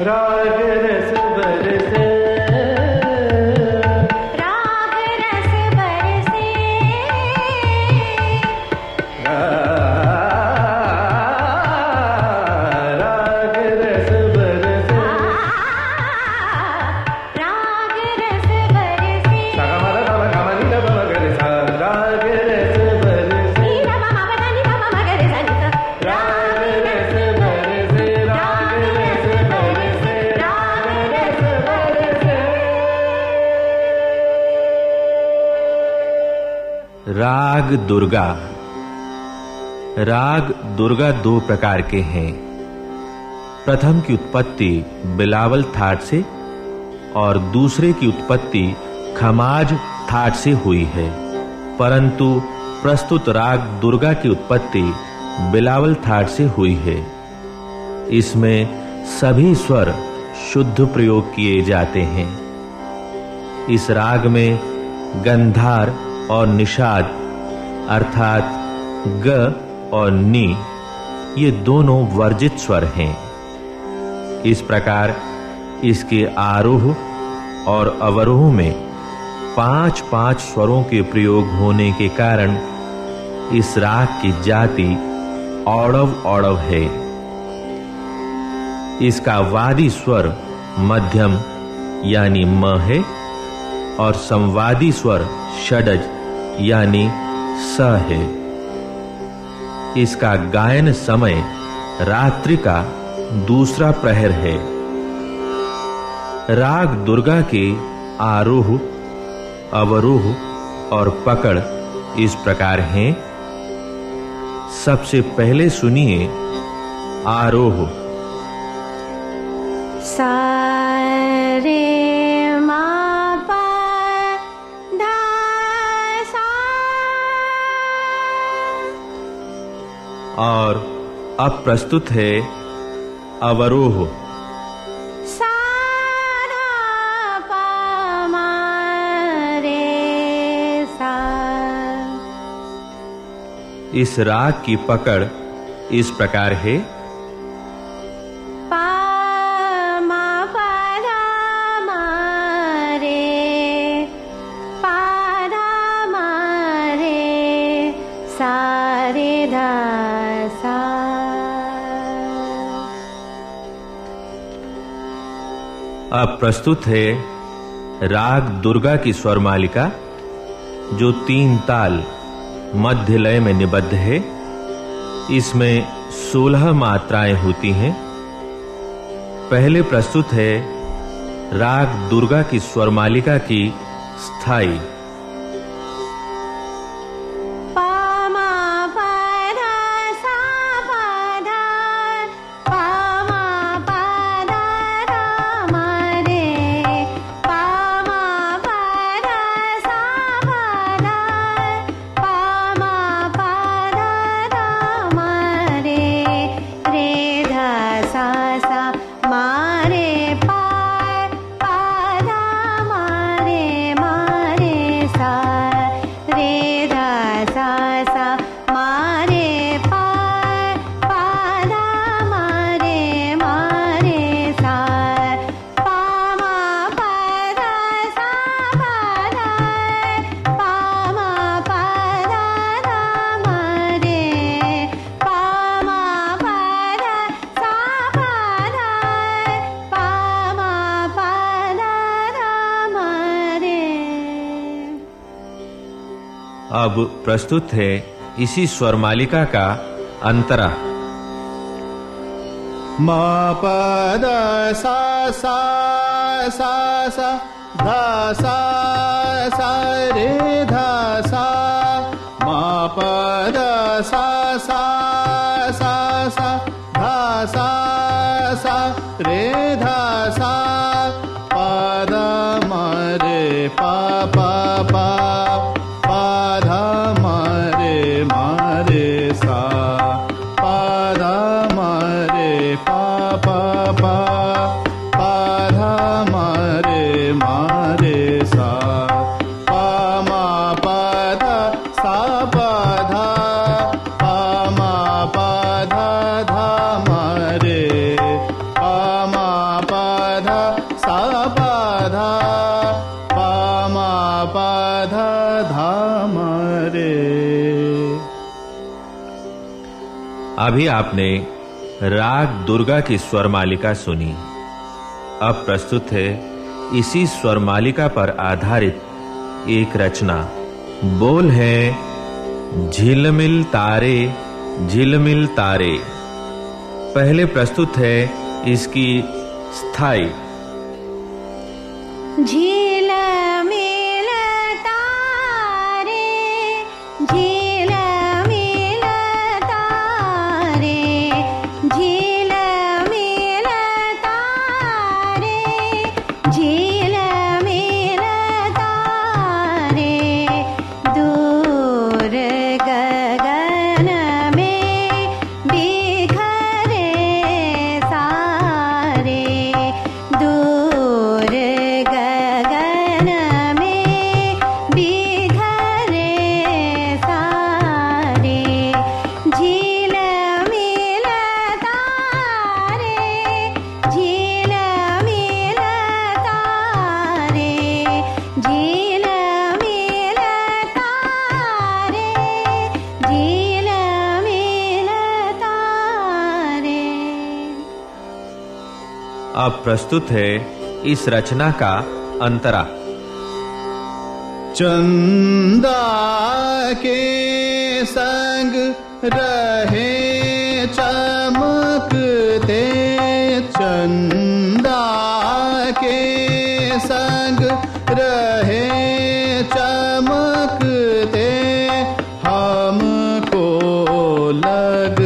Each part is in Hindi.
राग राग दुर्गा। राग दुर्गा दो प्रकार के हैं। प्रथम की उत्पत्ति बिलावल थाट से और दूसरे की उत्पत्ति खमाज थाट से हुई है। परंतु प्रस्तुत राग दुर्गा की उत्पत्ति बिलावल थाट से हुई है। इसमें सभी स्वर शुद्ध प्रयोग किए जाते हैं। इस राग में गंधार और निषाद अर्थात ग और नि, ये दोनों वर्जित स्वर हैं। इस प्रकार इसके आरोह और अवरोह में पाँच पाँच स्वरों के प्रयोग होने के कारण इस राग की जाति औड़व औड़व है। इसका वादी स्वर मध्यम यानी म है और संवादी स्वर षडज यानी स है। इसका गायन समय रात्रि का दूसरा प्रहर है। राग दुर्गा के आरोह, अवरोह और पकड़ इस प्रकार हैं। सबसे पहले सुनिए आरोह। अब प्रस्तुत है अवरोह। इस राग की पकड़ इस प्रकार है। अब प्रस्तुत है राग दुर्गा की स्वर मालिका, जो तीन ताल मध्य लय में निबद्ध है। इसमें सोलह मात्राएँ होती हैं। पहले प्रस्तुत है राग दुर्गा की स्वर मालिका की स्थायी। अब प्रस्तुत है इसी स्वर मालिका का अंतरा। मा पद सा सा सा सा धा सा सा रे धा सा मा पद सा सा सा सा धा सा सा रे धा सा पद म रे पा अभी आपने राग दुर्गा की स्वर मालिका सुनी। अब प्रस्तुत है इसी स्वर मालिका पर आधारित एक रचना। बोल है, झिलमिल तारे झिलमिल तारे। पहले प्रस्तुत है इसकी स्थायी। झील अब प्रस्तुत है इस रचना का अंतरा। चंदा के संग रहे चमकते चंदा के संग रहे चमकते हमको लगते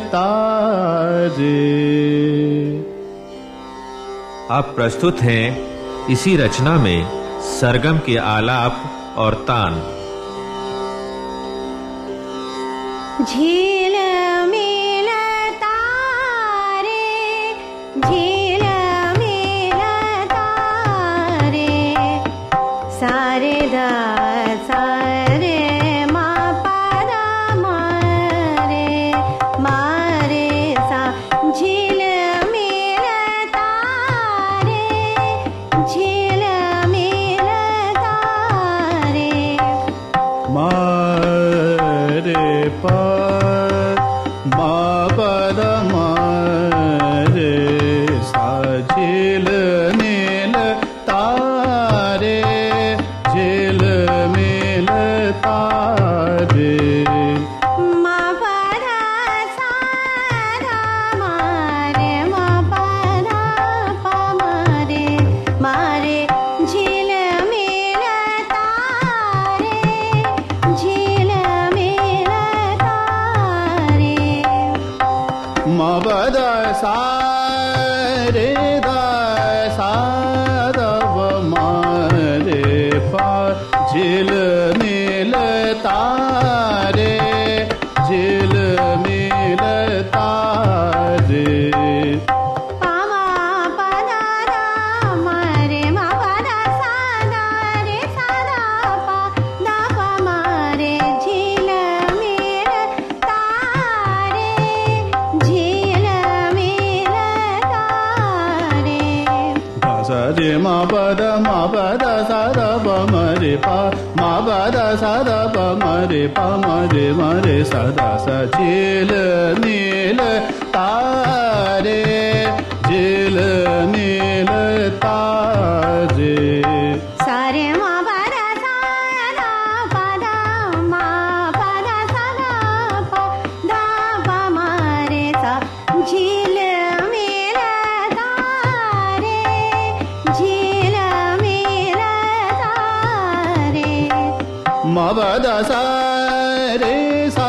मिल आप प्रस्तुत हैं इसी रचना में सरगम के आलाप और तान। झील पद सा रे मा पद मा पद सा द प म रे पा मा पद सा द प म रे पा म रे सा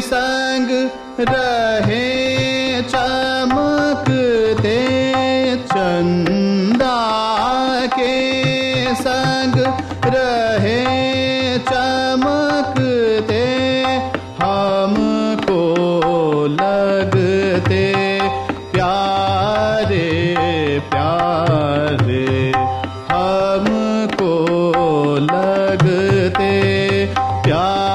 संग रहे चमकते चंदा के संग रहे चमकते हमको लगते प्यारे प्यारे। हमको लगते प्यारे।